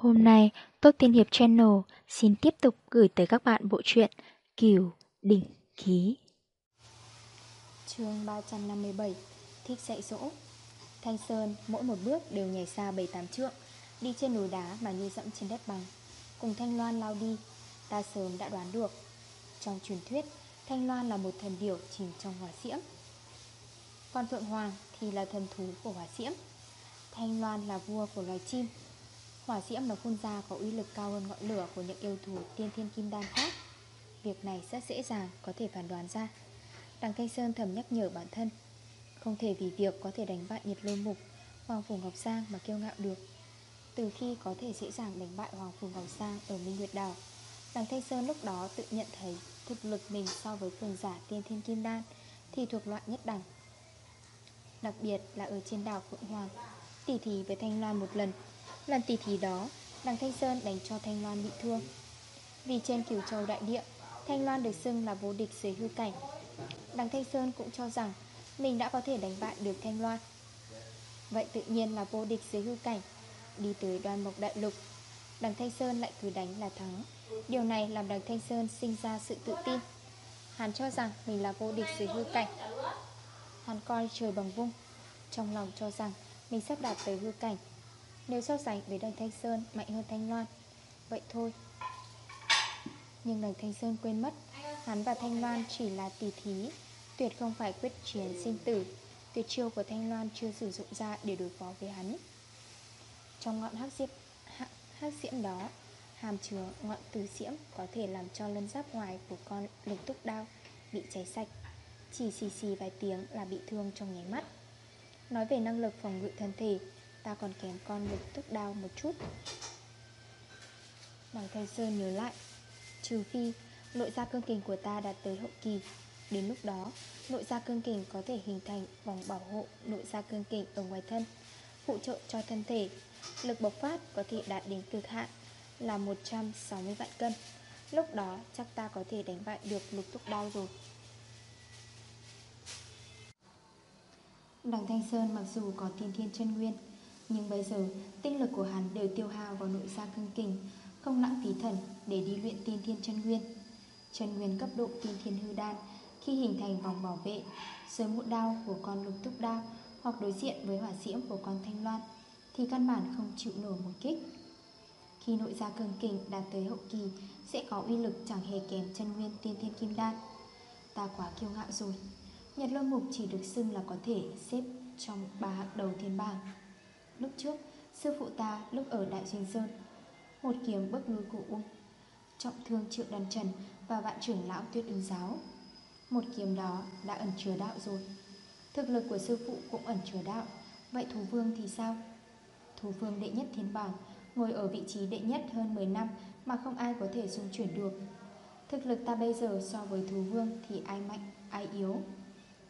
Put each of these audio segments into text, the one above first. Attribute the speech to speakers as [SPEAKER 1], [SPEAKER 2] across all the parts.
[SPEAKER 1] Hôm nay, Tốt Tiên Hiệp Channel xin tiếp tục gửi tới các bạn bộ truyện Kiều Đỉnh Ký.
[SPEAKER 2] chương 357 Thích dạy dỗ. Thanh Sơn mỗi một bước đều nhảy xa 7-8 trượng Đi trên núi đá mà như dẫm trên đất bằng. Cùng Thanh Loan lao đi Ta sớm đã đoán được. Trong truyền thuyết Thanh Loan là một thần điểu chìm trong hỏa diễm. Con Phượng Hoàng thì là thần thú của hỏa diễm. Thanh Loan là vua của loài chim. Hỏa diễm nó phun ra có uy lực cao hơn ngọn lửa của những yêu thú tiên thiên kim đan khác. Việc này rất dễ dàng có thể phản đoán ra. Đằng Thanh Sơn thầm nhắc nhở bản thân, Không thể vì việc có thể đánh bại nhiệt lôi mục, Hoàng Phủ Ngọc Giang mà kiêu ngạo được. Từ khi có thể dễ dàng đánh bại Hoàng Phủ Ngọc Giang ở Minh Nguyệt Đảo, Đằng Thanh Sơn lúc đó tự nhận thấy Thực lực mình so với cường giả tiên thiên kim đan Thì thuộc loại nhất đẳng. Đặc biệt là ở trên đảo Phượng Hoàng, Tỉ thí với Thanh Loan một lần Lần tỉ thí đó, Đằng Thanh Sơn đánh cho Thanh Loan bị thương. Vì trên cửu châu đại địa, Thanh Loan được xưng là vô địch dưới hư cảnh. Đằng Thanh Sơn cũng cho rằng Mình đã có thể đánh bại được Thanh Loan. Vậy tự nhiên là vô địch dưới hư cảnh, Đi tới đoan mộc đại lục. Đằng Thanh Sơn lại cứ đánh là thắng. Điều này làm đằng Thanh Sơn sinh ra sự tự tin. Hắn cho rằng mình là vô địch dưới hư cảnh. Hắn coi trời bằng vung, Trong lòng cho rằng mình sắp đạt tới hư cảnh. Nếu so sánh với đằng Thanh Sơn, mạnh hơn Thanh Loan. Vậy thôi. Nhưng đằng Thanh Sơn quên mất, Hắn và Thanh Loan chỉ là tỷ thí. Tuyệt không phải quyết chiến sinh tử. Tuyệt chiêu của Thanh Loan chưa sử dụng ra để đối phó với hắn. Trong ngọn hắc diệp hắc diễm đó, Hàm chứa ngọn tử diễm có thể làm cho lân giáp ngoài của con lục túc đao bị cháy sạch. Chỉ xì xì vài tiếng là bị thương trong nháy mắt. Nói về năng lực phòng ngự thân thể Ta còn kém con lực tức đau một chút. Đằng Thanh Sơn nhớ lại, Trừ phi nội gia cương kình của ta đạt tới hậu kỳ, Đến lúc đó, nội gia cương kình có thể hình thành vòng bảo hộ nội gia cương kình ở ngoài thân, Phụ trợ cho thân thể. Lực bộc phát có thể đạt đến cực hạn là 160 vạn cân. Lúc đó chắc ta có thể đánh bại được lục túc đau rồi. Đằng Thanh Sơn mặc dù có tiên thiên chân nguyên nhưng bây giờ, tinh lực của hắn đều tiêu hao vào nội gia cương kình, Không lãng phí thần để đi luyện tiên thiên chân nguyên. Chân nguyên cấp độ tiên thiên hư đan, Khi hình thành vòng bảo vệ, sớm mũi đao của con lục túc đao Hoặc đối diện với hỏa diễm của con thanh loan Thì căn bản không chịu nổi một kích. Khi nội gia cương kình đạt tới hậu kỳ, Sẽ có uy lực chẳng hề kém chân nguyên tiên thiên kim đan. Ta quá kiêu ngạo rồi. Nhật lôi mục chỉ được xưng là có thể xếp trong ba hạng đầu thiên bảng. Lúc trước, sư phụ ta lúc ở Đại Duyên Sơn Một kiếm bất ngư cụ ung Trọng thương triệu đàn trần và vạn trưởng lão tuyết ứng giáo. Một kiếm đó đã ẩn chứa đạo rồi. Thực lực của sư phụ cũng ẩn chứa đạo. Vậy thú vương thì sao? Thú vương đệ nhất thiên bảng Ngồi ở vị trí đệ nhất hơn 10 năm Mà không ai có thể dung chuyển được. Thực lực ta bây giờ so với thú vương Thì ai mạnh, ai yếu?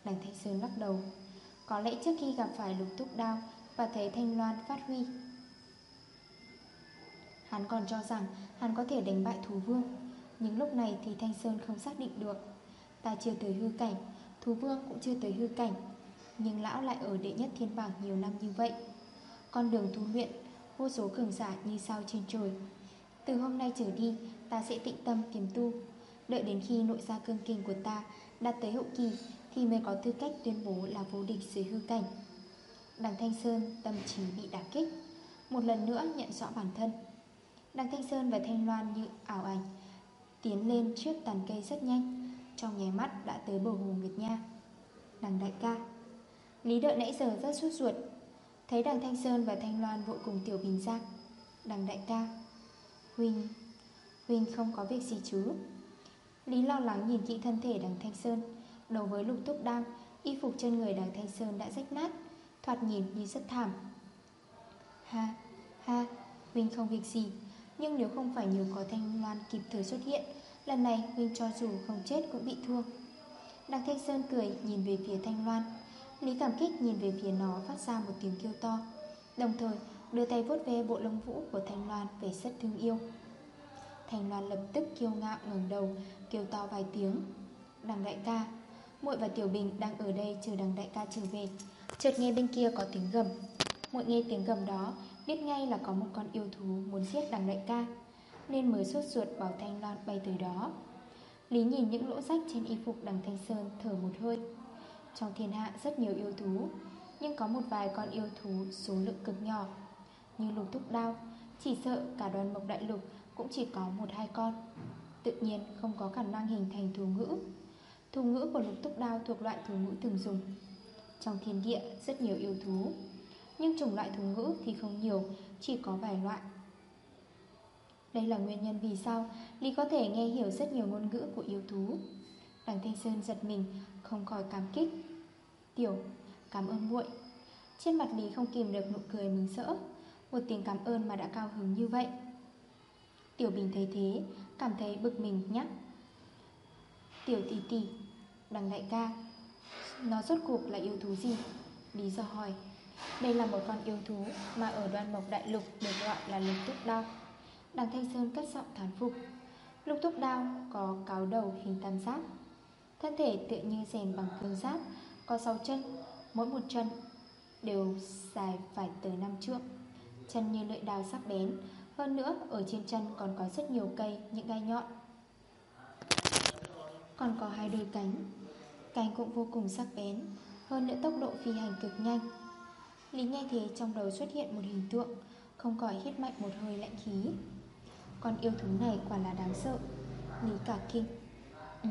[SPEAKER 2] Đằng Thanh Sơn lắc đầu. Có lẽ trước khi gặp phải lục túc đao và thấy Thanh Loan phát huy. Hắn còn cho rằng Hắn có thể đánh bại thú vương, Nhưng lúc này thì Thanh Sơn không xác định được. Ta chưa tới hư cảnh, Thú vương cũng chưa tới hư cảnh, Nhưng lão lại ở đệ nhất thiên bảng nhiều năm như vậy. Con đường tu luyện, Vô số cường giả như sao trên trời. Từ hôm nay trở đi, Ta sẽ tịnh tâm kiếm tu. Đợi đến khi nội gia cương kinh của ta Đạt tới hậu kỳ, Thì mới có tư cách tuyên bố là vô địch dưới hư cảnh. Đằng Thanh Sơn tâm trí bị đả kích, Một lần nữa nhận rõ bản thân. Đằng Thanh Sơn và Thanh Loan như ảo ảnh, Tiến lên trước tàn cây rất nhanh, Trong nháy mắt đã tới bờ hồ Nguyệt Nha. Đằng đại ca, Lý đợi nãy giờ rất suốt ruột, Thấy đằng Thanh Sơn và Thanh Loan vội cùng Tiểu Bình ra. Đằng đại ca Huynh Huynh không có việc gì chứ? Lý lo lắng nhìn kỹ thân thể đằng Thanh Sơn, Đầu với lục túc đao Y phục trên người đằng Thanh Sơn đã rách nát. Thoạt nhìn như rất thảm. Ha, ha, Huynh không việc gì. Nhưng nếu không phải nhờ có Thanh Loan kịp thời xuất hiện Lần này Huynh cho dù không chết cũng bị thương Đằng Thanh Sơn cười nhìn về phía Thanh Loan. Lý cảm kích nhìn về phía nó phát ra một tiếng kêu to. Đồng thời đưa tay vuốt ve bộ lông vũ của Thanh Loan về rất thương yêu. Thanh Loan lập tức kiêu ngạo ngẩng đầu Kêu to vài tiếng. Đằng đại ca muội và Tiểu Bình đang ở đây chờ đằng đại ca trở về. Chợt nghe bên kia có tiếng gầm. Muội nghe tiếng gầm đó, Biết ngay là có một con yêu thú muốn giết đằng đại ca, Nên mới sốt ruột bảo Thanh Loan bay tới đó. Lý nhìn những lỗ rách trên y phục đằng Thanh Sơn thở một hơi. Trong thiên hạ rất nhiều yêu thú, Nhưng có một vài con yêu thú số lượng cực nhỏ. Như lục thúc đao, Chỉ sợ cả đoàn mộc đại lục cũng chỉ có một hai con. Tự nhiên không có khả năng hình thành thú ngữ. Thú ngữ của lục túc đao thuộc loại thú ngữ thường dùng. Trong thiên địa rất nhiều yêu thú. Nhưng chủng loại thú ngữ thì không nhiều Chỉ có vài loại. Đây là nguyên nhân vì sao Lý có thể nghe hiểu rất nhiều ngôn ngữ của yêu thú. Đằng Thanh Sơn giật mình Không khỏi cảm kích. Tiểu, cảm ơn muội. Trên mặt Lý không kìm được nụ cười mừng rỡ Một tiếng cảm ơn mà đã cao hứng như vậy. Tiểu Bình thấy thế Cảm thấy bực mình nhắc. Tiểu tỷ tỷ Đằng đại ca nó rốt cuộc là yêu thú gì? Lý do hỏi. Đây là một con yêu thú mà ở đoan mộc đại lục Được gọi là lục túc đao. Đằng Thanh Sơn cất giọng thán phục. Lục túc đao có cáo đầu hình tam giác. Thân thể tựa như rèn bằng cương giáp, Có 6 chân, Mỗi một chân đều dài phải tới 5 trượng. Chân như lưỡi đào sắc bén, Hơn nữa ở trên chân còn có rất nhiều cây, Những gai nhọn. Còn có hai đôi cánh. Cánh cũng vô cùng sắc bén, Hơn nữa tốc độ phi hành cực nhanh. Lý nghe thế trong đầu xuất hiện một hình tượng, Không khỏi hít mạnh một hơi lạnh khí. Con yêu thú này quả là đáng sợ, Lý cả kinh. Ừ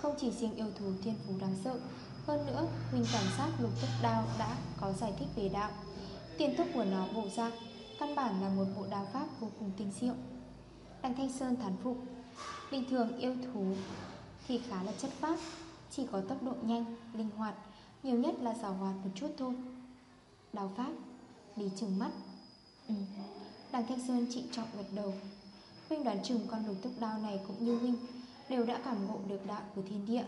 [SPEAKER 2] Không chỉ riêng yêu thú thiên phú đáng sợ, Hơn nữa Huynh cảm giác lục tức đao đã có giải thích về đạo. Tiền thức của nó bổ ra Căn bản là một bộ đao pháp vô cùng tinh diệu. Đằng Thanh Sơn thán phục, Bình thường yêu thú thì khá là chất phát chỉ có tốc độ nhanh, linh hoạt Nhiều nhất là giảo hoạt một chút thôi. Đào pháp Lý trừng mắt. Ừ. Đằng Thanh Sơn trị trọng gật đầu. Huynh đoán chừng con lục túc đao này cũng như Huynh Đều đã cảm ngộ được đạo của thiên địa.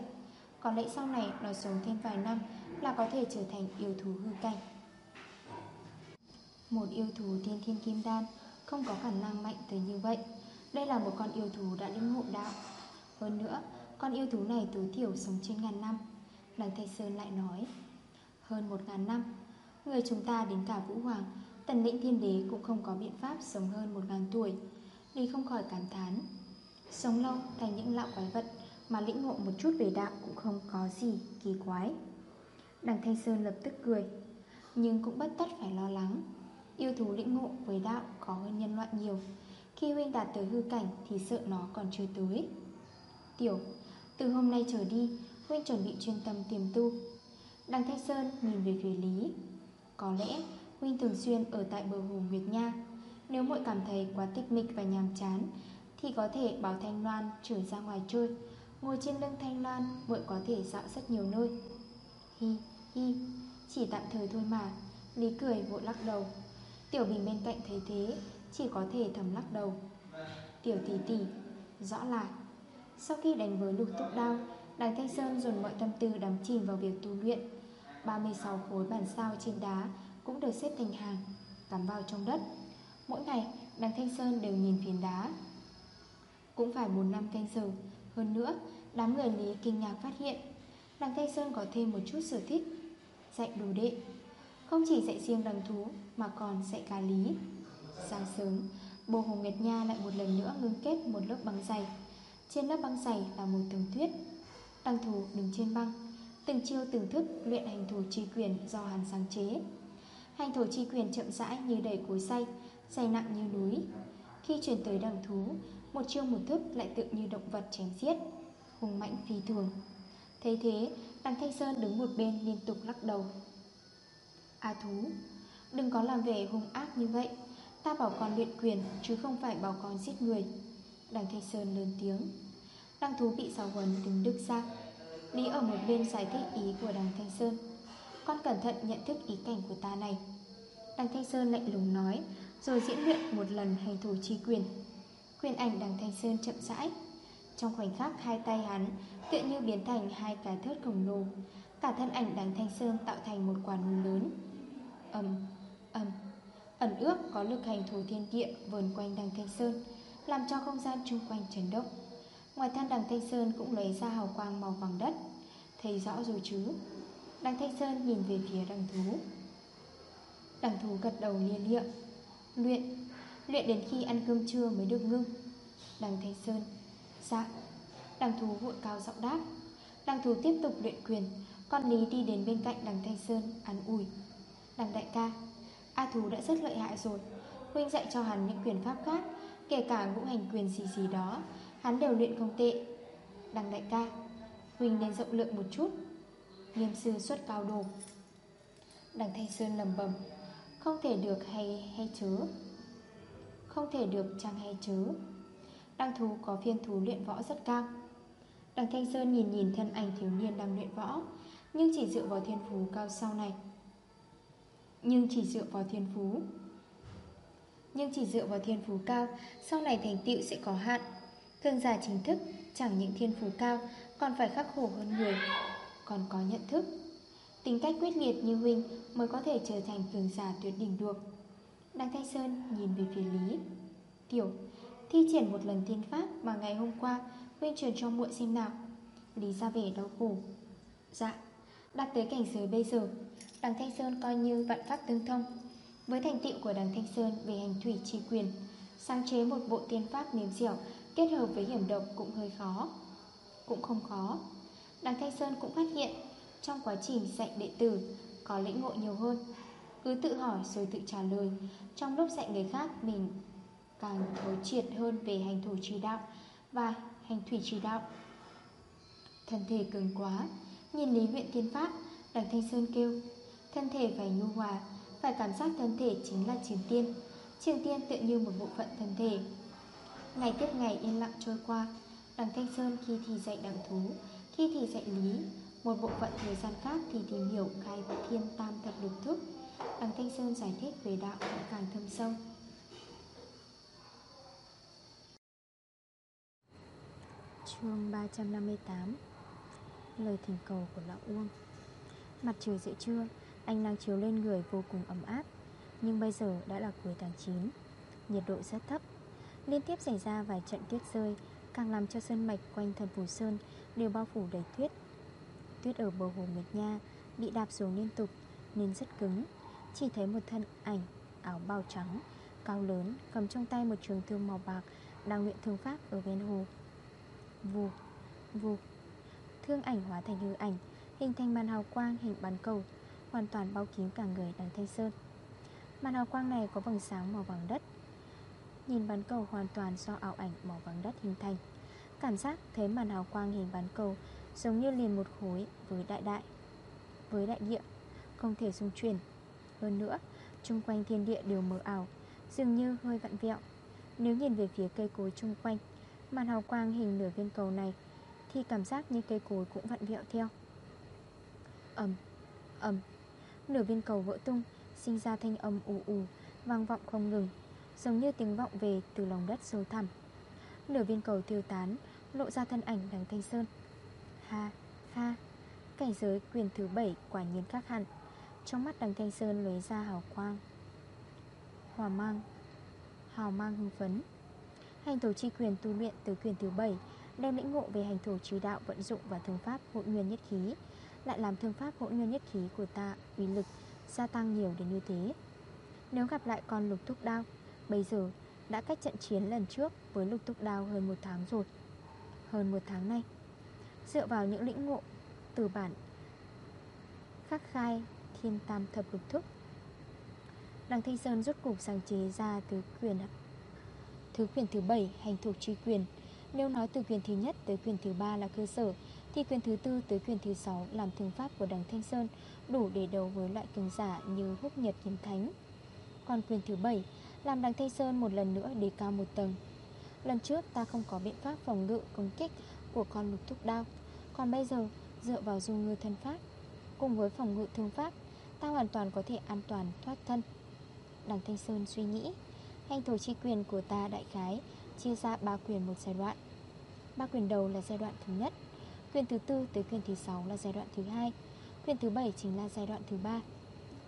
[SPEAKER 2] Có lẽ sau này nó sống thêm vài năm Là có thể trở thành yêu thú hư cảnh. Một yêu thú thiên thiên kim đan Không có khả năng mạnh tới như vậy. Đây là một con yêu thú đã lĩnh ngộ đạo. Hơn nữa con yêu thú này tối thiểu sống trên ngàn năm Đằng Thanh Sơn lại nói. Hơn một ngàn năm, Người chúng ta đến cả Vũ Hoàng, Tần lĩnh thiên đế cũng không có biện pháp sống hơn một ngàn tuổi đi không khỏi cảm thán. Sống lâu thành những lão quái vật Mà lĩnh ngộ một chút về đạo cũng không có gì kỳ quái. Đằng Thanh Sơn lập tức cười, Nhưng cũng bất tất phải lo lắng. Yêu thú lĩnh ngộ với đạo có hơn nhân loại nhiều, Khi huynh đạt tới hư cảnh Thì sợ nó còn chưa tới. Tiểu từ hôm nay trở đi, Huynh chuẩn bị chuyên tâm tiềm tu. Đằng Thanh Sơn nhìn về phía Lý. Có lẽ Huynh thường xuyên ở tại bờ hồ Nguyệt Nha. Nếu muội cảm thấy quá tích mịch và nhàm chán, Thì có thể bảo Thanh Loan trở ra ngoài chơi. Ngồi trên lưng Thanh Loan, Muội có thể dạo rất nhiều nơi. Hi hi, Chỉ tạm thời thôi mà. Lý cười vội lắc đầu. Tiểu Bình bên cạnh thấy thế, Chỉ có thể thầm lắc đầu. Tiểu tỷ tỷ Rõ là sau khi đánh với lục túc đao Đằng Thanh Sơn dồn mọi tâm tư đắm chìm vào việc tu luyện. 36 khối bản sao trên đá Cũng được xếp thành hàng, Cắm vào trong đất. Mỗi ngày đằng Thanh Sơn đều nhìn phiến đá. Cũng phải 4 năm canh giờ, Hơn nữa, Đám người Lý kinh ngạc phát hiện Đằng Thanh Sơn có thêm một chút sở thích, Dạy đồ đệ. Không chỉ dạy riêng đằng thú, Mà còn dạy cả Lý. Sáng sớm, Bồ Hồ Nguyệt Nha lại một lần nữa ngưng kết một lớp băng dày. Trên lớp băng dày là một tầng tuyết Đăng thủ đứng trên băng. Từng chiêu từng thức luyện hành thủ chi quyền do hàn sáng chế. Hành thủ chi quyền chậm rãi như đầy cối say Dày nặng như núi. Khi chuyển tới đằng thú, Một chiêu một thức lại tự như động vật chém giết, Hùng mạnh phi thường. Thế thế, đằng Thanh Sơn đứng một bên liên tục lắc đầu. A thú, Đừng có làm vẻ hung ác như vậy. Ta bảo con luyện quyền, Chứ không phải bảo con giết người. Đằng Thanh Sơn lớn tiếng. Đằng thú bị giáo huấn đứng đức ra Lý ở một bên giải thích ý của đằng Thanh Sơn. Con cẩn thận nhận thức ý cảnh của ta này. Đằng Thanh Sơn lạnh lùng nói Rồi diễn luyện một lần hành thủ chi quyền. Quyền ảnh đằng Thanh Sơn chậm rãi. Trong khoảnh khắc hai tay hắn Tựa như biến thành hai cái thớt khổng lồ Cả thân ảnh đằng Thanh Sơn tạo thành một quả núi lớn. Ẩm, ẩm Ẩn ước có lực hành thủ thiên địa Vờn quanh đằng Thanh Sơn. Làm cho không gian chung quanh chấn động. Ngoài than đằng Thanh Sơn cũng lấy ra hào quang màu vàng đất. Thấy rõ rồi chứ? Đằng Thanh Sơn nhìn về phía đằng thú. Đằng thú gật đầu liên liệm, Luyện Luyện đến khi ăn cơm trưa mới được ngưng. Đằng Thanh Sơn Dạ. Đằng thú vội cao giọng đáp. Đằng thú tiếp tục luyện quyền Con Lý đi đến bên cạnh đằng Thanh Sơn ăn ủi. Đằng đại ca A thú đã rất lợi hại rồi. Huynh dạy cho hắn những quyền pháp khác Kể cả ngũ hành quyền gì gì đó, Hắn đều luyện không tệ. Đăng đại ca Huynh nên rộng lượng một chút. Nghiêm sư xuất cao đồ. Đằng Thanh Sơn lầm bầm. Không thể được hay hay chớ. Không thể được chăng hay chớ. Đăng thú có phiên thú luyện võ rất cao. Đằng Thanh Sơn nhìn nhìn thân ảnh thiếu niên đang luyện võ, Nhưng chỉ dựa vào thiên phú cao sau này. Nhưng chỉ dựa vào thiên phú nhưng chỉ dựa vào thiên phú cao, Sau này thành tựu sẽ có hạn. Cường giả chính thức, Chẳng những thiên phú cao, Còn phải khắc khổ hơn người, Còn có nhận thức. Tính cách quyết liệt như Huynh Mới có thể trở thành cường giả tuyệt đỉnh được. Đằng Thanh Sơn nhìn về phía Lý. Tiểu, Thi triển một lần thiên pháp mà ngày hôm qua Huynh truyền cho muội xem nào. Lý ra vẻ đau khổ. Dạ Đạt tới cảnh giới bây giờ Đằng Thanh Sơn coi như vạn pháp tương thông. Với thành tựu của đằng Thanh Sơn về hành thủy tri quyền Sáng chế một bộ tiên pháp mềm dẻo Kết hợp với hiểm độc cũng hơi khó. Cũng không khó. Đằng Thanh Sơn cũng phát hiện Trong quá trình dạy đệ tử Có lĩnh ngộ nhiều hơn. Cứ tự hỏi rồi tự trả lời. Trong lúc dạy người khác mình càng thấu triệt hơn về hành thủ trì đạo và hành thủy trì đạo. Thân thể cường quá, nhìn lý luyện tiên pháp, đằng Thanh Sơn kêu, thân thể phải nhu hòa, phải cảm giác thân thể chính là trường tiên. Trường tiên tự như một bộ phận thân thể. Ngày tiếp ngày yên lặng trôi qua, đằng Thanh Sơn khi thì dạy đằng thú, khi thì dạy lý, một bộ phận thời gian khác thì tìm hiểu khai thiên tam thập lục thức. Đằng Thanh Sơn giải thích về đạo càng thâm sâu.
[SPEAKER 1] chương 358 Lời thỉnh cầu của Lão Uông Mặt trời giữa trưa anh đang chiếu lên người vô cùng ấm áp Nhưng bây giờ đã là cuối tháng 9 Nhiệt độ rất thấp. Liên tiếp xảy ra vài trận tuyết rơi Càng làm cho sơn mạch quanh thần Phù Sơn Đều bao phủ đầy tuyết. Tuyết ở bờ hồ Nguyệt Nha Bị đạp xuống liên tục Nên rất cứng. Chỉ thấy một thân ảnh áo bào trắng Cao lớn cầm trong tay một trường thương màu bạc Đang luyện thương pháp ở bên hồ. Vù, vù. Thương ảnh hóa thành hư ảnh Hình thành màn hào quang hình bán cầu. Hoàn toàn bao kín cả người đằng Thanh Sơn. Màn hào quang này có vầng sáng màu vàng đất. Nhìn bán cầu hoàn toàn do ảo ảnh màu vàng đất hình thành. Cảm giác thấy màn hào quang hình bán cầu Giống như liền một khối với đại đại Với đại địa Không thể dung chuyển. Hơn nữa Trung quanh thiên địa đều mờ ảo Dường như hơi vặn vẹo. Nếu nhìn về phía cây cối chung quanh Màn hào quang hình nửa viên cầu này Thì cảm giác như cây cối cũng vặn vẹo theo. Ẩm, ẩm Nửa viên cầu vỡ tung Sinh ra thanh âm ù ù Vang vọng không ngừng Giống như tiếng vọng về từ lòng đất sâu thẳm. Nửa viên cầu tiêu tán Lộ ra thân ảnh đằng Thanh Sơn. Ha, ha Cảnh giới quyền thứ bảy quả nhiên khác hẳn. Trong mắt đằng Thanh Sơn lấy ra hào quang. Hòa mang Hào mang hưng phấn. Hành thổ chi quyền tu luyện từ quyền thứ 7 Đem lĩnh ngộ về hành thổ trí đạo vận dụng và thương pháp hội nguyên nhất khí lại làm thương pháp hỗn nguyên nhất khí của ta, uy lực, gia tăng nhiều đến như thế. Nếu gặp lại con lục thúc đao, Bây giờ đã cách trận chiến lần trước với lục thúc đao hơn một tháng rồi. Hơn một tháng nay, Dựa vào những lĩnh ngộ từ bản khắc khai thiên tam thập lục thức Đằng Thanh Sơn rút cục sáng chế ra thứ quyền Thứ quyền thứ 7 hành thuộc tri quyền. Nếu nói từ quyền thứ nhất tới quyền thứ ba là cơ sở thì quyền thứ tư tới quyền thứ sáu làm thương pháp của đằng Thanh Sơn, Đủ để đấu với loại cường giả như húc nhật kiếm thánh. Còn quyền thứ bảy làm đằng Thanh Sơn một lần nữa đề cao một tầng. Lần trước ta không có biện pháp phòng ngự, công kích của con lục thúc đao. Còn bây giờ, dựa vào dung ngư thân pháp Cùng với phòng ngự thương pháp Ta hoàn toàn có thể an toàn thoát thân. Đằng Thanh Sơn suy nghĩ, Hành thổ chi quyền của ta đại khái Chia ra ba quyền một giai đoạn. Ba quyền đầu là giai đoạn thứ nhất. Quyền thứ tư tới quyền thứ sáu là giai đoạn thứ hai. Quyền thứ bảy chính là giai đoạn thứ ba.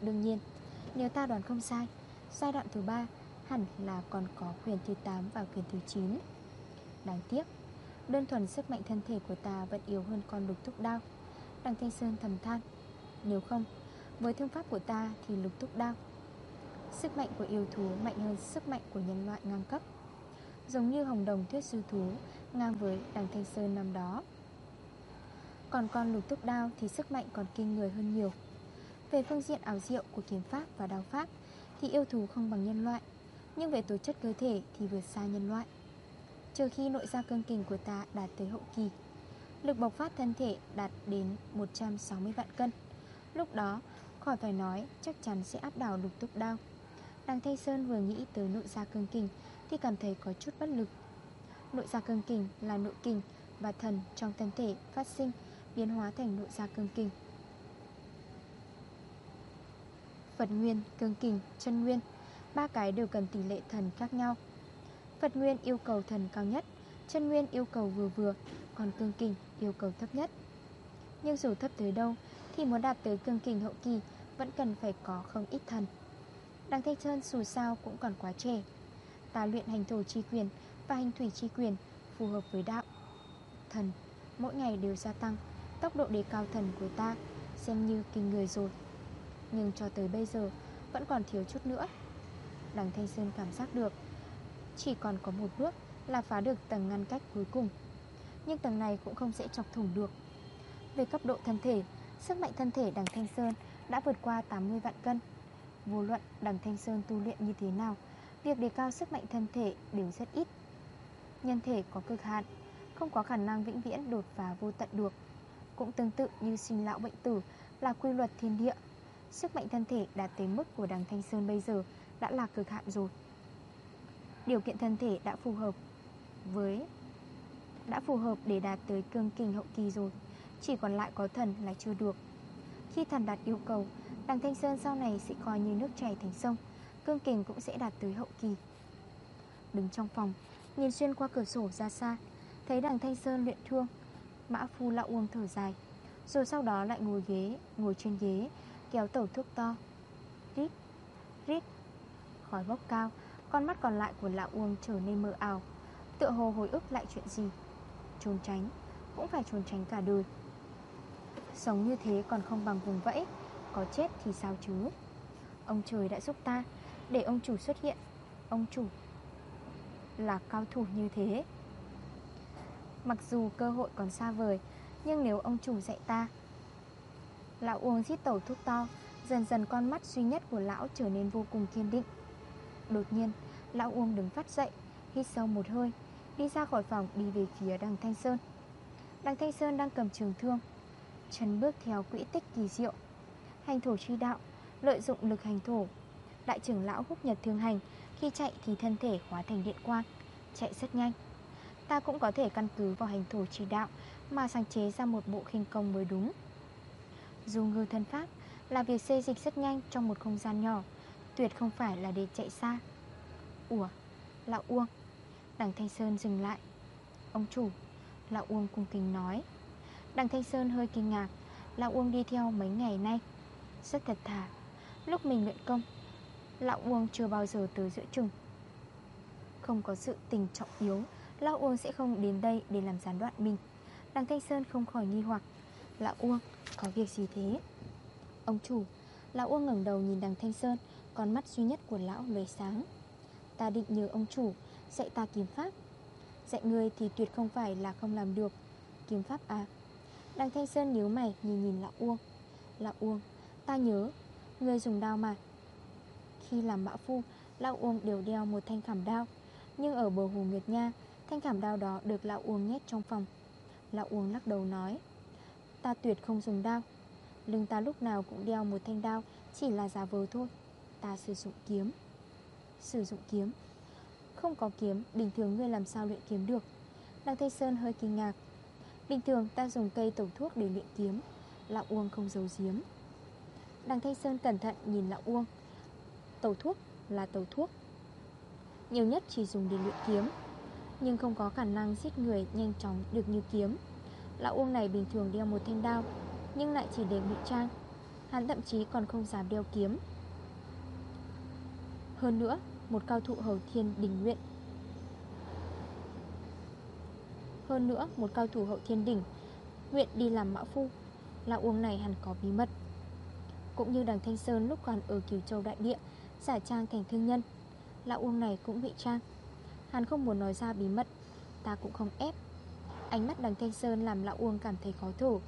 [SPEAKER 1] Đương nhiên, Nếu ta đoán không sai, Giai đoạn thứ ba hẳn là còn có quyền thứ 8 và quyền thứ 9 Đáng tiếc, Đơn thuần sức mạnh thân thể của ta vẫn yếu hơn con lục thúc đao. Đằng Thanh Sơn thầm than, Nếu không, Với thương pháp của ta thì lục thúc đao. Sức mạnh của yêu thú mạnh hơn sức mạnh của nhân loại ngang cấp. Giống như hồng đồng thuyết sư thú Ngang với đằng Thanh Sơn năm đó. Còn con lục túc đao thì sức mạnh còn kinh người hơn nhiều. Về phương diện ảo diệu của kiếm pháp và đao pháp Thì yêu thú không bằng nhân loại, Nhưng về tố chất cơ thể thì vượt xa nhân loại. Trừ khi nội gia cương kình của ta đạt tới hậu kỳ, Lực bộc phát thân thể đạt đến 160 vạn cân. Lúc đó, khỏi phải nói chắc chắn sẽ áp đảo lục túc đao. Đằng Thanh Sơn vừa nghĩ tới nội gia cương kình Thì cảm thấy có chút bất lực. Nội gia cương kình là nội kình và thần trong thân thể phát sinh Biến hóa thành nội gia cương kình. Phật Nguyên, cương kình, chân Nguyên Ba cái đều cần tỷ lệ thần khác nhau. Phật Nguyên yêu cầu thần cao nhất Chân Nguyên yêu cầu vừa vừa Còn cương kình yêu cầu thấp nhất. Nhưng dù thấp tới đâu Thì muốn đạt tới cương kình hậu kỳ Vẫn cần phải có không ít thần. Đằng Thanh Sơn dù sao cũng còn quá trẻ. Ta luyện hành thổ chi quyền Và hành thủy chi quyền Phù hợp với đạo. Thần mỗi ngày đều gia tăng Tốc độ đề cao thần của ta, Xem như kinh người rồi. Nhưng cho tới bây giờ, Vẫn còn thiếu chút nữa. Đằng Thanh Sơn cảm giác được, Chỉ còn có một bước là phá được tầng ngăn cách cuối cùng. Nhưng tầng này cũng không dễ chọc thủng được. Về cấp độ thân thể, Sức mạnh thân thể đằng Thanh Sơn đã vượt qua 80 vạn cân. Vô luận đằng Thanh Sơn tu luyện như thế nào, Việc đề cao sức mạnh thân thể đều rất ít. Nhân thể có cực hạn, Không có khả năng vĩnh viễn đột phá vô tận được. Cũng tương tự như sinh lão bệnh tử Là quy luật thiên địa. Sức mạnh thân thể đạt tới mức của đằng Thanh Sơn bây giờ Đã là cực hạn rồi. Điều kiện thân thể đã phù hợp Với, Đã phù hợp để đạt tới cương kinh hậu kỳ rồi, Chỉ còn lại có thần là chưa được. Khi thần đạt yêu cầu, Đằng Thanh Sơn sau này sẽ coi như nước chảy thành sông, Cương kình cũng sẽ đạt tới hậu kỳ. Đứng trong phòng, Nhìn xuyên qua cửa sổ ra xa, Thấy đằng Thanh Sơn luyện thương Mã phu lão uông thở dài, Rồi sau đó lại ngồi ghế, Ngồi trên ghế, Kéo tẩu thuốc to. Rít Rít, Khói bốc cao, Con mắt còn lại của lão uông trở nên mơ ảo, Tựa hồ hồi ức lại chuyện gì? Trốn tránh, Cũng phải trốn tránh cả đời. Sống như thế còn không bằng vùng vẫy, có chết thì sao chứ? Ông trời đã giúp ta, Để ông chủ xuất hiện. Ông chủ Là cao thủ như thế. Mặc dù cơ hội còn xa vời, Nhưng nếu ông chủ dạy ta, Lão uống giết tẩu thuốc to, Dần dần con mắt duy nhất của lão trở nên vô cùng kiên định. Đột nhiên, Lão Uông đứng phát dậy, Hít sâu một hơi, Đi ra khỏi phòng đi về phía đằng Thanh Sơn. Đằng Thanh Sơn đang cầm trường thương, Chân bước theo quỹ tích kỳ diệu. Hành thổ truy đạo, Lợi dụng lực hành thổ, Đại trưởng lão húc nhật thương hành, Khi chạy thì thân thể hóa thành điện quang, Chạy rất nhanh. Ta cũng có thể căn cứ vào hành thổ chỉ đạo Mà sáng chế ra một bộ khinh công mới đúng. Dù ngư thân pháp, Là việc xê dịch rất nhanh trong một không gian nhỏ, Tuyệt không phải là để chạy xa. Ủa, Lão Uông, Đằng Thanh Sơn dừng lại. Ông chủ, Lão Uông cung kính nói. Đằng Thanh Sơn hơi kinh ngạc, Lão Uông đi theo mấy ngày nay. Rất thật thà, Lúc mình luyện công, Lão Uông chưa bao giờ tới giữa chừng. Không có sự tình trọng yếu Lão Uông sẽ không đến đây để làm gián đoạn mình. Đằng Thanh Sơn không khỏi nghi hoặc. Lão Uông, có việc gì thế? Ông chủ, Lão Uông ngẩng đầu nhìn đằng Thanh Sơn, Con mắt duy nhất của lão lóe sáng. Ta định nhờ ông chủ Dạy ta kiếm pháp. Dạy người thì tuyệt không phải là không làm được. Kiếm pháp à? Đằng Thanh Sơn nhớ mày nhìn nhìn Lão Uông. Lão Uông, Ta nhớ, Người dùng đao mà. Khi làm mã phu, Lão Uông đều đeo một thanh khảm đao, Nhưng ở bờ hồ Nguyệt Nha Thanh cảm đau đó được Lão Uông nhét trong phòng. Lão Uông lắc đầu nói, Ta tuyệt không dùng đao. Lưng ta lúc nào cũng đeo một thanh đao, Chỉ là giả vờ thôi. Ta sử dụng kiếm. Sử dụng kiếm? Không có kiếm, Bình thường ngươi làm sao luyện kiếm được? Đăng Thanh Sơn hơi kinh ngạc. Bình thường ta dùng cây tẩu thuốc để luyện kiếm. Lão Uông không giấu giếm. Đăng Thanh Sơn cẩn thận nhìn lão Uông. Tẩu thuốc là tẩu thuốc. Nhiều nhất chỉ dùng để luyện kiếm. Nhưng không có khả năng giết người nhanh chóng được như kiếm. Lão Uông này bình thường đeo một thanh đao, Nhưng lại chỉ để ngụy trang. Hắn thậm chí còn không dám đeo kiếm. Hơn nữa, Một cao thủ hầu thiên đỉnh nguyện. Hơn nữa, một cao thủ hậu thiên đỉnh Nguyện đi làm mã phu. Lão Uông này hẳn có bí mật. Cũng như đằng Thanh Sơn lúc còn ở Kiều Châu Đại Địa, Giả trang thành thương nhân, Lão Uông này cũng bị trang. Hắn không muốn nói ra bí mật. Ta cũng không ép. Ánh mắt đằng Thanh Sơn làm Lão Uông cảm thấy khó thổ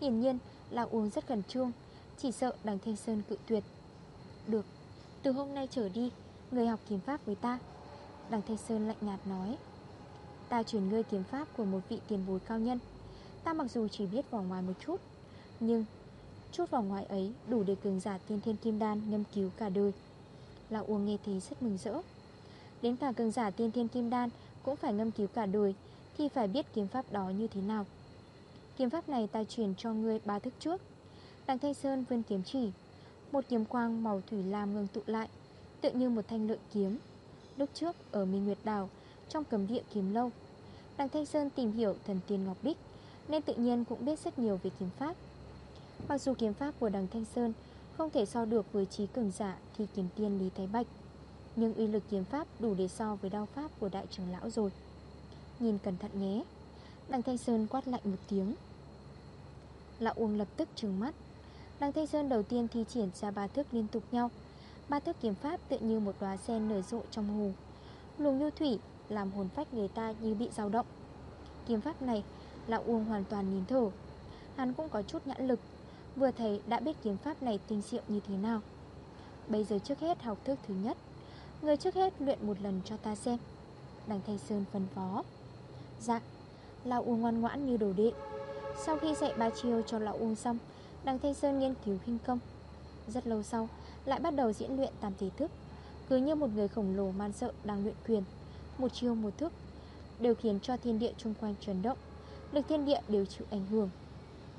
[SPEAKER 1] Hiển nhiên, Lão Uông rất gần trương, Chỉ sợ đằng Thanh Sơn cự tuyệt. Được, Từ hôm nay trở đi, Người học kiếm pháp với ta. Đằng Thanh Sơn lạnh nhạt nói. Ta chuyển ngươi kiếm pháp của một vị tiền bối cao nhân. Ta mặc dù chỉ biết vỏ ngoài một chút, Nhưng Chút vỏ ngoài ấy đủ để cường giả tiên thiên kim đan ngâm cứu cả đời. Lão Uông nghe thấy rất mừng rỡ. Đến cả cường giả tiên thiên kim đan Cũng phải ngâm cứu cả đời Thì phải biết kiếm pháp đó như thế nào. Kiếm pháp này ta truyền cho ngươi ba thức trước. Đằng Thanh Sơn vươn kiếm chỉ. Một kiếm quang màu thủy lam ngừng tụ lại Tự như một thanh lợi kiếm. Lúc trước ở Minh Nguyệt Đảo, Trong cấm địa kiếm lâu Đằng Thanh Sơn tìm hiểu thần tiên Ngọc Bích, Nên tự nhiên cũng biết rất nhiều về kiếm pháp. Mặc dù kiếm pháp của đằng Thanh Sơn Không thể so được với trí cường giả Thì kiếm tiên Lý Thái Bạch nhưng uy lực kiếm pháp đủ để so với đao pháp Của đại trưởng lão rồi. Nhìn cẩn thận nhé. Đằng Thanh Sơn quát lạnh một tiếng. Lão Uông lập tức trừng mắt. Đằng Thanh Sơn đầu tiên thi triển ra ba thức liên tục nhau. Ba thức kiếm pháp tự như một đóa sen nở rộ trong hồ. Luồng nhu thủy làm hồn phách người ta như bị dao động. Kiếm pháp này, Lão Uông hoàn toàn nhìn thở. Hắn cũng có chút nhãn lực, Vừa thấy đã biết kiếm pháp này tinh diệu như thế nào. Bây giờ trước hết học thức thứ nhất. Người trước hết luyện một lần cho ta xem. Đằng Thanh Sơn phân phó. Dạ Lão Uông ngoan ngoãn như đồ đệ. Sau khi dạy ba chiêu cho Lão Uông xong, Đằng Thanh Sơn nghiên cứu khinh công. Rất lâu sau, Lại bắt đầu diễn luyện tam thể thức. Cứ như một người khổng lồ man sợ đang luyện quyền. Một chiêu một thức Đều khiến cho thiên địa chung quanh chuyển động, Lực thiên địa đều chịu ảnh hưởng.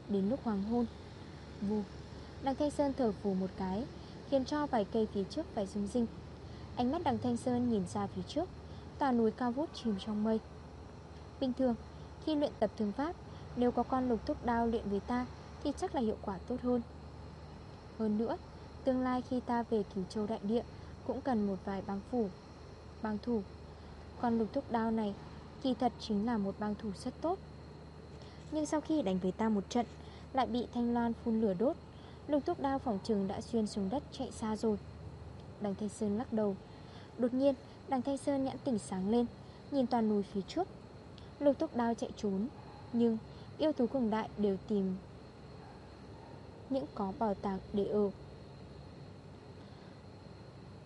[SPEAKER 1] Đến lúc hoàng hôn, Vù, Đằng Thanh Sơn thở phù một cái, Khiến cho vài cây phía trước phải rung rinh. Ánh mắt đằng Thanh Sơn nhìn ra phía trước, Tòa núi cao vút chìm trong mây. Bình thường, Khi luyện tập thương pháp, Nếu có con lục thúc đao luyện với ta Thì chắc là hiệu quả tốt hơn. Hơn nữa, Tương lai khi ta về Cửu Châu Đại Địa Cũng cần một vài băng phủ, Băng thủ. Con lục thúc đao này Kỳ thật chính là một băng thủ rất tốt. Nhưng sau khi đánh với ta một trận, lại bị thanh loan phun lửa đốt, Lục thúc đao phòng trừng đã xuyên xuống đất chạy xa rồi. Đằng Thanh Sơn lắc đầu. Đột nhiên, đằng Thanh Sơn nhãn tỉnh sáng lên, Nhìn toàn núi phía trước. Lục Túc đao chạy trốn, Nhưng yêu thú cường đại đều tìm Những có bảo tàng để ở.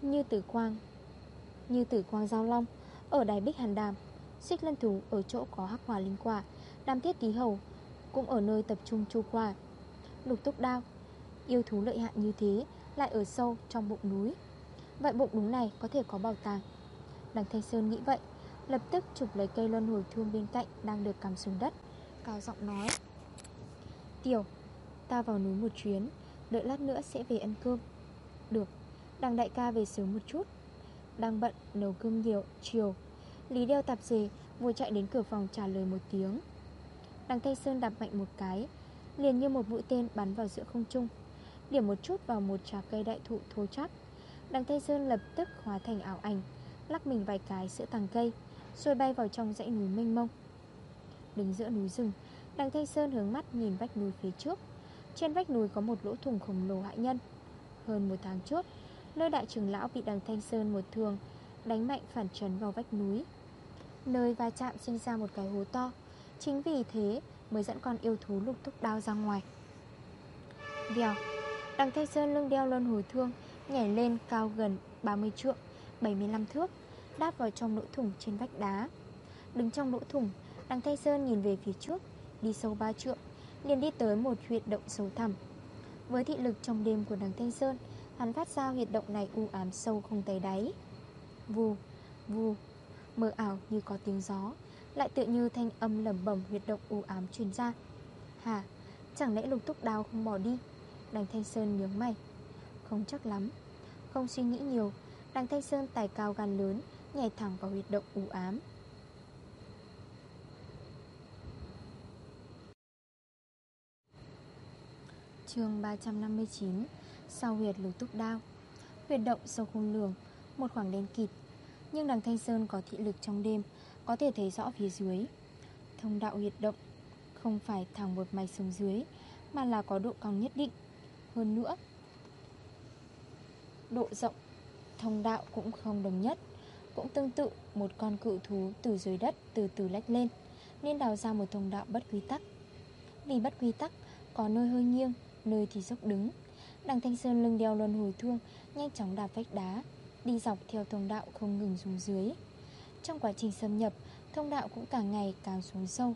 [SPEAKER 1] Như tử quang, Như tử quang giao long, Ở đài bích hàn đàm, Xích lân thú ở chỗ có hắc hòa linh quả, Đàm thiết tí hầu cũng ở nơi tập trung chu qua. Lục túc đao, Yêu thú lợi hại như thế, Lại ở sâu trong bụng núi. Vậy bụng đúng này có thể có bảo tàng. Đằng Thanh Sơn nghĩ vậy, Lập tức chụp lấy cây luân hồi thương bên cạnh Đang được cắm xuống đất, Cao giọng nói. Tiểu, Ta vào núi một chuyến, Đợi lát nữa sẽ về ăn cơm. Được, Đằng đại ca về sớm một chút. Đang bận nấu cơm nhiều chiều, Lý đeo tạp dề Vừa chạy đến cửa phòng trả lời một tiếng. Đằng Thanh Sơn đạp mạnh một cái, Liền như một mũi tên bắn vào giữa không trung. Điểm một chút vào một trà cây đại thụ thô chắc. Đằng Thanh Sơn lập tức hóa thành ảo ảnh, Lắc mình vài cái giữa tàng cây, Rồi bay vào trong dãy núi mênh mông. Đứng giữa núi rừng, Đằng Thanh Sơn hướng mắt nhìn vách núi phía trước. Trên vách núi có một lỗ thủng khổng lồ hại nhân. Hơn một tháng trước Nơi đại trưởng lão bị đằng Thanh Sơn một thường Đánh mạnh phản trấn vào vách núi. Nơi va chạm sinh ra một cái hố to, Chính vì thế mới dẫn con yêu thú lục thúc đao ra ngoài. Vèo, Đằng Thanh Sơn lưng đeo luân hồi thương Nhảy lên cao gần 30 trượng 75 thước Đáp vào trong lỗ thủng trên vách đá. Đứng trong lỗ thủng Đằng Thanh Sơn nhìn về phía trước Đi sâu 3 trượng liền đi tới một huyệt động sâu thẳm. Với thị lực trong đêm của đằng Thanh Sơn Hắn phát ra huyệt động này u ám sâu không tay đáy. Vù, vù Mơ ảo như có tiếng gió lại tự như thanh âm lầm bẩm huyệt động u ám truyền ra. Hà, Chẳng lẽ lục túc đao không bỏ đi? Đằng Thanh Sơn nhướng mày. Không chắc lắm. Không suy nghĩ nhiều, Đằng Thanh Sơn tài cao gan lớn, Nhảy thẳng vào huyệt động u ám. Chương 359 Sau huyệt lục túc đao. Huyệt động sâu không lường, Một khoảng đen kịt, Nhưng đằng Thanh Sơn có thị lực trong đêm, có thể thấy rõ phía dưới. Thông đạo huyệt động Không phải thẳng một mạch xuống dưới, Mà là có độ cong nhất định. Hơn nữa Độ rộng, thông đạo cũng không đồng nhất, Cũng tương tự một con cự thú từ dưới đất từ từ lách lên, Nên đào ra một thông đạo bất quy tắc. Vì bất quy tắc, Có nơi hơi nghiêng, Nơi thì dốc đứng. Đằng Thanh Sơn lưng đeo luân hồi thương, Nhanh chóng đạp vách đá, Đi dọc theo thông đạo không ngừng xuống dưới. Trong quá trình xâm nhập, Thông đạo cũng càng ngày càng xuống sâu.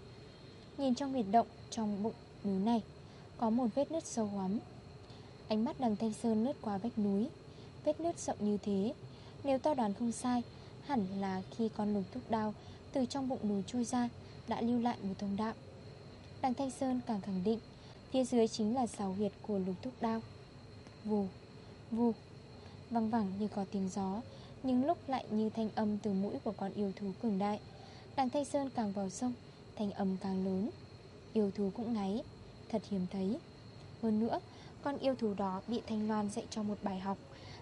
[SPEAKER 1] Nhìn trong huyệt động, trong bụng núi này, Có một vết nứt sâu hoắm. Ánh mắt đằng Thanh Sơn lướt qua vách núi Vết nứt rộng như thế. Nếu tao đoán không sai Hẳn là khi con lùng thúc đao Từ trong bụng núi chui ra Đã lưu lại một thông đạo. Đằng Thanh Sơn càng khẳng định Phía dưới chính là sáu huyệt của lùng thúc đao Vù, vù Văng vẳng như có tiếng gió Nhưng lúc lại như thanh âm từ mũi của con yêu thú cường đại. Đằng Thanh Sơn càng vào sông Thanh âm càng lớn. Yêu thú cũng ngáy Thật hiếm thấy. Hơn nữa Con yêu thú đó bị Thanh Loan dạy cho một bài học.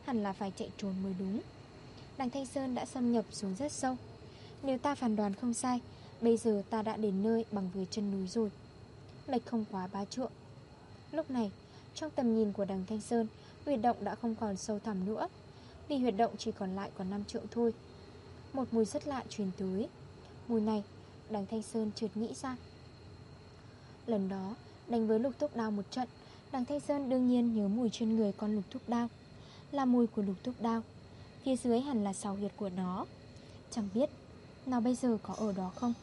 [SPEAKER 1] Hẳn là phải chạy trốn mới đúng. Đằng Thanh Sơn đã xâm nhập xuống rất sâu. Nếu ta phản đoán không sai, Bây giờ ta đã đến nơi bằng với chân núi rồi. Lệch không quá ba trượng. Lúc này, Trong tầm nhìn của đằng Thanh Sơn, Huyệt động đã không còn sâu thẳm nữa. Vì huyệt động chỉ còn lại còn 5 trượng thôi. Một mùi rất lạ truyền tới. Mùi này, Đằng Thanh Sơn trượt nghĩ ra. Lần đó, đánh với lục túc đao một trận, Đằng Thanh Sơn đương nhiên nhớ mùi trên người con lục thúc đao. Là mùi của lục túc đao. Phía dưới hẳn là sào huyệt của nó. Chẳng biết, nó bây giờ có ở đó không?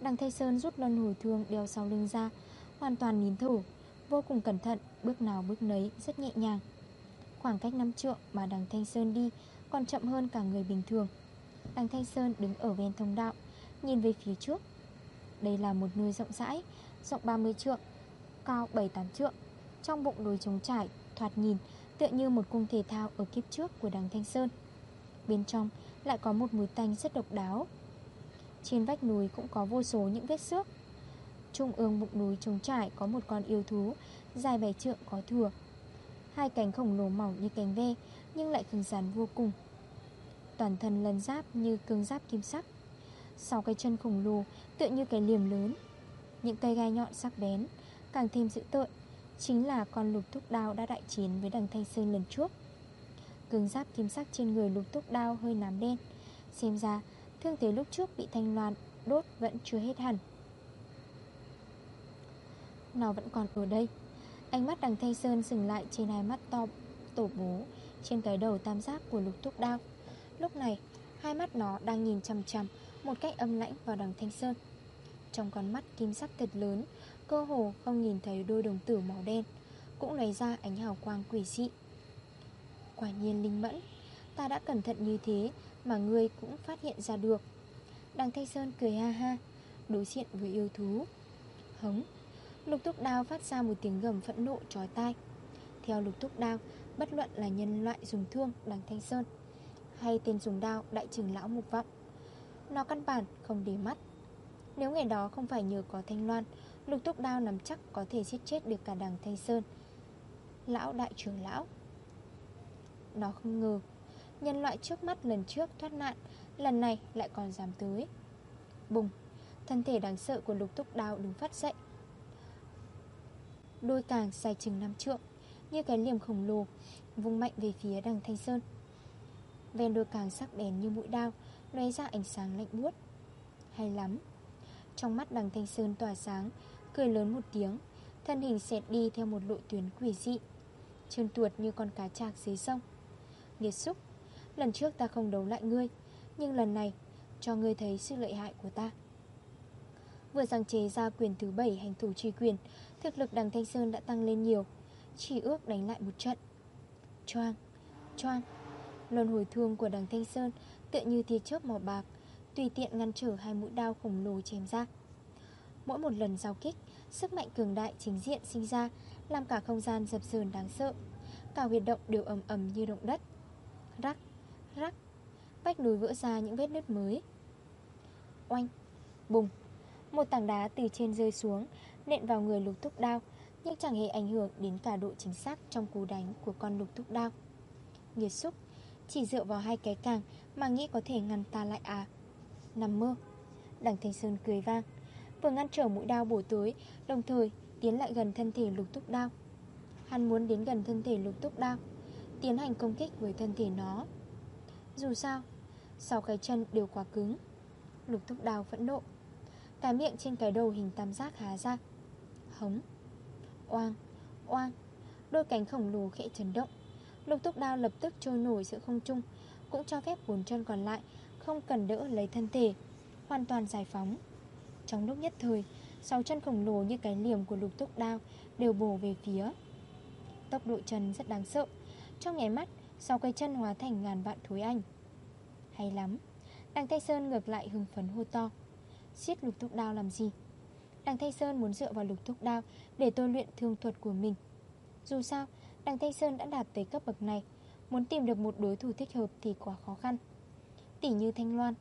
[SPEAKER 1] Đằng Thanh Sơn rút lân hồi thương đeo sau lưng ra, Hoàn toàn nín thở, Vô cùng cẩn thận, Bước nào bước nấy, rất nhẹ nhàng. Khoảng cách 5 trượng mà đằng Thanh Sơn đi Còn chậm hơn cả người bình thường. Đằng Thanh Sơn đứng ở ven thông đạo, Nhìn về phía trước. Đây là một nơi rộng rãi, Rộng 30 trượng, Cao 7-8 trượng. Trong bụng đồi trống trải, Thoạt nhìn tựa như một cung thể thao ở kiếp trước của đằng Thanh Sơn. Bên trong lại có một mùi tanh rất độc đáo. Trên vách núi cũng có vô số những vết xước. Trung ương bụng núi trống trải có một con yêu thú Dài bảy trượng có thừa. Hai cánh khổng lồ mỏng như cánh ve, Nhưng lại cứng rắn vô cùng. Toàn thân lân giáp như cương giáp kim sắc. Sau cái chân khổng lồ tựa như cái liềm lớn. Những cây gai nhọn sắc bén, Càng thêm dữ tợn. Chính là con lục thúc đao đã đại chiến với đằng Thanh Sơn lần trước. Cứng giáp kim sắc trên người lục thúc đao hơi nám đen. Xem ra, thương thế lúc trước bị thanh loan đốt vẫn chưa hết hẳn. Nó vẫn còn ở đây. Ánh mắt đằng Thanh Sơn dừng lại trên hai mắt to, tổ bố, Trên cái đầu tam giác của lục thúc đao. Lúc này, Hai mắt nó đang nhìn chầm chầm Một cách âm lãnh vào đằng Thanh Sơn. Trong con mắt kim sắc thật lớn Cơ hồ không nhìn thấy đôi đồng tử màu đen, Cũng lấy ra ánh hào quang quỷ dị. Quả nhiên linh mẫn, Ta đã cẩn thận như thế Mà ngươi cũng phát hiện ra được. Đằng Thanh Sơn cười ha ha, Đối diện với yêu thú. Hống, Lục túc đao phát ra một tiếng gầm phẫn nộ trói tai. Theo lục túc đao, Bất luận là nhân loại dùng thương đằng Thanh Sơn Hay tên dùng đao đại trưởng lão mục vọng, Nó căn bản không để mắt. Nếu ngày đó không phải nhờ có Thanh Loan Lục túc đao nắm chắc có thể giết chết được cả đằng Thanh Sơn. Lão đại trưởng lão. Nó không ngờ, Nhân loại trước mắt lần trước thoát nạn, Lần này lại còn dám tới. Bùng, Thân thể đáng sợ của lục túc đao đứng phát dậy. Đôi càng dài chừng 5 trượng, Như cái liềm khổng lồ, Vung mạnh về phía đằng Thanh Sơn. Ven đôi càng sắc bén như mũi đao, lóe ra ánh sáng lạnh buốt. Hay lắm, Trong mắt đằng Thanh Sơn tỏa sáng Cười lớn một tiếng Thân hình xẹt đi theo một lộ tuyến quỷ dị Trơn tuột như con cá chạc dưới sông. Nghiệt xúc Lần trước ta không đấu lại ngươi Nhưng lần này cho ngươi thấy sự lợi hại của ta. Vừa sáng chế ra quyền thứ 7 hành thủ truy quyền Thực lực đằng Thanh Sơn đã tăng lên nhiều Chỉ ước đánh lại một trận. Choang, choang Luân hồi thương của đằng Thanh Sơn Tựa như tia chớp màu bạc Tùy tiện ngăn trở hai mũi đao khổng lồ chém ra. Mỗi một lần giao kích Sức mạnh cường đại chính diện sinh ra Làm cả không gian dập dờn đáng sợ. Cả huyệt động đều ầm ầm như động đất. Rắc, rắc Vách núi vỡ ra những vết nứt mới. Oanh, bùng Một tảng đá từ trên rơi xuống Nện vào người lục túc đao Nhưng chẳng hề ảnh hưởng đến cả độ chính xác Trong cú đánh của con lục túc đao. Nghiệt xúc Chỉ dựa vào hai cái càng Mà nghĩ có thể ngăn ta lại à? Nằm mơ Đằng Thanh Sơn cười vang. Vừa ngăn trở mũi đao bổ tới, Đồng thời tiến lại gần thân thể lục túc đao. Hắn muốn đến gần thân thể lục túc đao, Tiến hành công kích với thân thể nó. Dù sao, Sau cái chân đều quá cứng, Lục túc đao phẫn nộ. Cái miệng trên cái đầu hình tam giác há ra, Hống. Oang Oang, Đôi cánh khổng lồ khẽ chấn động. Lục túc đao lập tức trôi nổi giữa không trung, Cũng cho phép bốn chân còn lại Không cần đỡ lấy thân thể, Hoàn toàn giải phóng. Trong lúc nhất thời, Sáu chân khổng lồ như cái liềm của lục túc đao Đều bổ về phía. Tốc độ chân rất đáng sợ, Trong nháy mắt, Sáu cây chân hóa thành ngàn vạn thối anh Hay lắm, Đằng Thanh Sơn ngược lại hưng phấn hô to. Xiết lục túc đao làm gì? Đằng Thanh Sơn muốn dựa vào lục túc đao Để tôi luyện thương thuật của mình. Dù sao, Đằng Thanh Sơn đã đạt tới cấp bậc này, Muốn tìm được một đối thủ thích hợp thì quá khó khăn. Tỉ như Thanh Loan,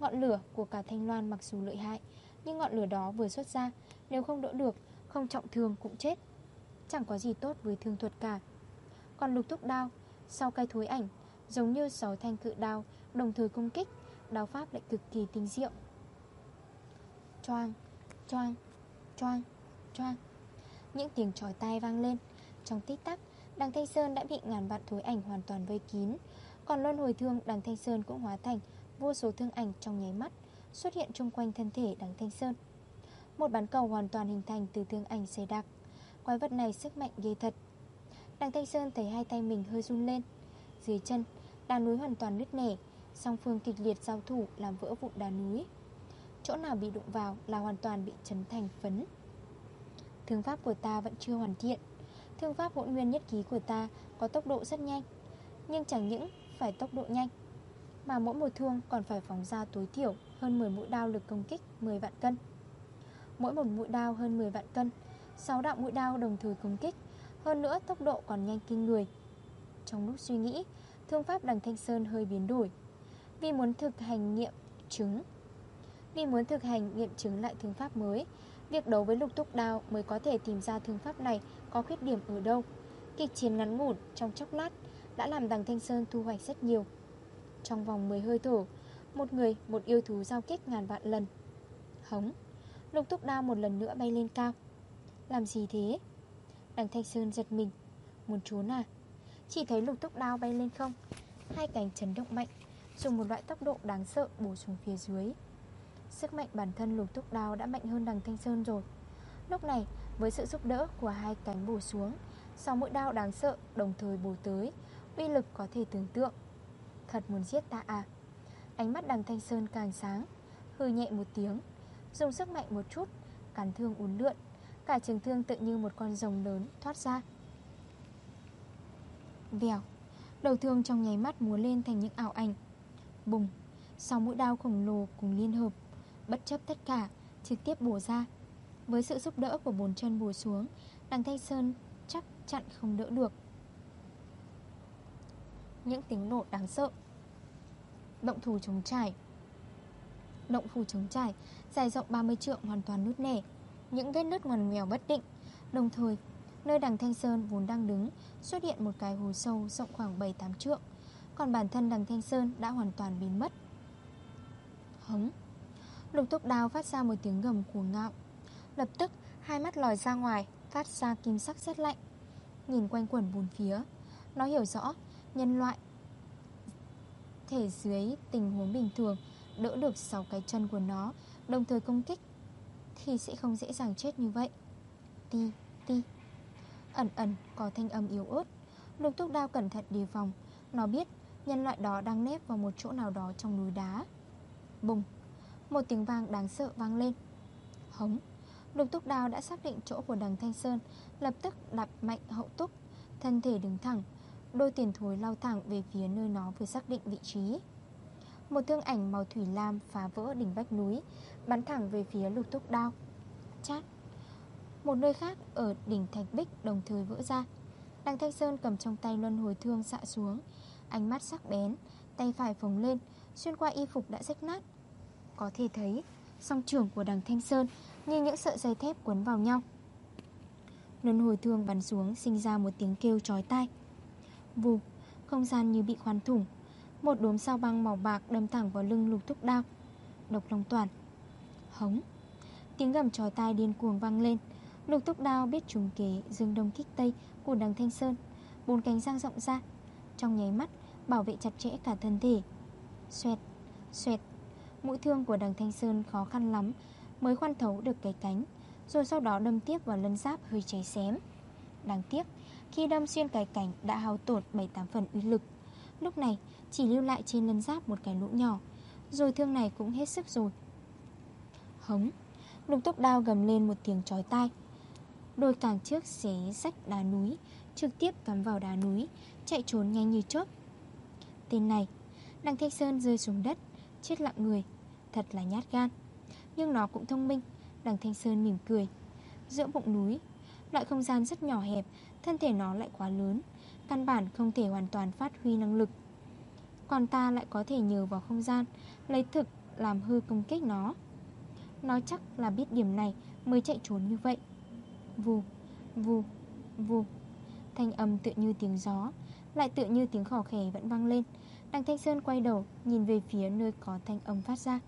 [SPEAKER 1] Ngọn lửa của cả Thanh Loan mặc dù lợi hại nhưng ngọn lửa đó vừa xuất ra. Nếu không đỡ được Không trọng thương cũng chết. Chẳng có gì tốt với thương thuật cả. Còn lục túc đao Sau cái thối ảnh Giống như 6 thanh cự đao Đồng thời công kích Đao pháp lại cực kỳ tinh diệu. Choang, choang, choang, choang. Những tiếng tròi tai vang lên. Trong tích tắc Đằng Thanh Sơn đã bị ngàn vạn thối ảnh hoàn toàn vây kín. Còn luân hồi thương đằng Thanh Sơn cũng hóa thành Vô số thương ảnh trong nháy mắt. Xuất hiện chung quanh thân thể đằng Thanh Sơn. Một bán cầu hoàn toàn hình thành từ thương ảnh dày đặc. Quái vật này sức mạnh ghê thật. Đằng Thanh Sơn thấy hai tay mình hơi run lên. Dưới chân Đá núi hoàn toàn nứt nẻ, Song phương kịch liệt giao thủ làm vỡ vụn đá núi. Chỗ nào bị đụng vào là hoàn toàn bị chấn thành phấn. Thương pháp của ta vẫn chưa hoàn thiện. Thương pháp hỗn nguyên nhất ký của ta có tốc độ rất nhanh, Nhưng chẳng những phải tốc độ nhanh, Mà mỗi một thương còn phải phóng ra tối thiểu hơn 10 mũi đao lực công kích 10 vạn cân. Mỗi một mũi đao hơn 10 vạn cân 6 đạo mũi đao đồng thời công kích, Hơn nữa tốc độ còn nhanh kinh người. Trong lúc suy nghĩ, Thương pháp đằng Thanh Sơn hơi biến đổi. Vì muốn thực hành nghiệm chứng. Vì muốn thực hành nghiệm chứng lại thương pháp mới. Việc đấu với lục túc đao mới có thể tìm ra thương pháp này có khuyết điểm ở đâu. Kịch chiến ngắn ngủn trong chốc lát Đã làm đằng Thanh Sơn thu hoạch rất nhiều. Trong vòng 10 hơi thở một người, một yêu thú giao kích ngàn vạn lần. Hống. Lục túc đao một lần nữa bay lên cao. Làm gì thế? Đằng Thanh Sơn giật mình. Muốn trốn à? Chỉ thấy lục túc đao bay lên không. Hai cánh chấn động mạnh Dùng một loại tốc độ đáng sợ bổ xuống phía dưới. Sức mạnh bản thân lục túc đao đã mạnh hơn đằng Thanh Sơn rồi. Lúc này với sự giúp đỡ của hai cánh bổ xuống Sau mũi đao đáng sợ đồng thời bổ tới Uy lực có thể tưởng tượng. Thật muốn giết ta à? Ánh mắt đằng Thanh Sơn càng sáng, Hư nhẹ một tiếng, Dùng sức mạnh một chút Cắn thương uốn lượn, Cả trường thương tự như một con rồng lớn thoát ra. Vèo, Đầu thương trong nháy mắt múa lên thành những ảo ảnh. Bùng Sau mũi đao khổng lồ cùng liên hợp, Bất chấp tất cả, Trực tiếp bổ ra. Với sự giúp đỡ của bốn chân bổ xuống, Đằng Thanh Sơn chắc chặn không đỡ được. Những tiếng nổ đáng sợ. Động thủ chống trải. Động phủ chống trải, Dài rộng 30 trượng hoàn toàn nút nẻ. Những vết nứt ngoằn nghèo bất định. Đồng thời, Nơi đằng Thanh Sơn vốn đang đứng, Xuất hiện một cái hồ sâu rộng khoảng 7-8 trượng. Còn bản thân đằng Thanh Sơn đã hoàn toàn biến mất. Hống. Lục túc đao phát ra một tiếng gầm cuồng ngạo. Lập tức, hai mắt lòi ra ngoài, Phát ra kim sắc rất lạnh. Nhìn quanh quẩn bốn phía, Nó hiểu rõ nhân loại Thể dưới tình huống bình thường Đỡ được 6 cái chân của nó Đồng thời công kích Thì sẽ không dễ dàng chết như vậy. Ti, ti. Ẩn ẩn có thanh âm yếu ớt. Lục túc đao cẩn thận đề phòng. Nó biết nhân loại đó đang nép vào một chỗ nào đó trong núi đá. Bùng. Một tiếng vang đáng sợ vang lên. Hống. Lục túc đao đã xác định chỗ của đằng Thanh Sơn Lập tức đạp mạnh hậu túc. Thân thể đứng thẳng Đôi tiền thối lao thẳng về phía nơi nó vừa xác định vị trí. Một thương ảnh màu thủy lam phá vỡ đỉnh vách núi, Bắn thẳng về phía lục túc đao. Chát! Một nơi khác ở đỉnh thạch bích đồng thời vỡ ra. Đằng Thanh Sơn cầm trong tay luân hồi thương xạ xuống, Ánh mắt sắc bén, Tay phải phồng lên, Xuyên qua y phục đã rách nát. Có thể thấy, Song trưởng của đằng Thanh Sơn Như những sợi dây thép quấn vào nhau. Luân hồi thương bắn xuống, Sinh ra một tiếng kêu trói tai. Vù Không gian như bị khoan thủng. Một đốm sao băng màu bạc đâm thẳng vào lưng lục thúc đao. Độc long toàn. Hống. Tiếng gầm trói tai điên cuồng vang lên. Lục thúc đao biết trùng kế dương đông kích tây Của đằng Thanh Sơn. Bốn cánh giang rộng ra. Trong nháy mắt Bảo vệ chặt chẽ cả thân thể. Xoẹt, xoẹt. Mũi thương của đằng Thanh Sơn khó khăn lắm Mới khoan thấu được cái cánh Rồi sau đó đâm tiếp vào lân giáp hơi cháy xém. Đáng tiếc khi đâm xuyên cái cảnh đã hao tổn 7-8 phần uy lực. Lúc này, chỉ lưu lại trên lân giáp một cái lỗ nhỏ, Rồi thương này cũng hết sức rồi. Hống, Lục tốc đao gầm lên một tiếng trói tai. Đôi càng trước xé rách đá núi, Trực tiếp cắm vào đá núi, Chạy trốn nhanh như chớp. Tên này, Đằng Thanh Sơn rơi xuống đất, Chết lặng người, Thật là nhát gan. Nhưng nó cũng thông minh, Đằng Thanh Sơn mỉm cười. Giữa bụng núi, Loại không gian rất nhỏ hẹp Thân thể nó lại quá lớn Căn bản không thể hoàn toàn phát huy năng lực. Còn ta lại có thể nhờ vào không gian Lấy thực làm hư công kích nó. Nó chắc là biết điểm này Mới chạy trốn như vậy. Vù, vù, vù. Thanh âm tựa như tiếng gió Lại tựa như tiếng khỏ khẻ vẫn vang lên. Đằng Thanh Sơn quay đầu Nhìn về phía nơi có thanh âm phát ra.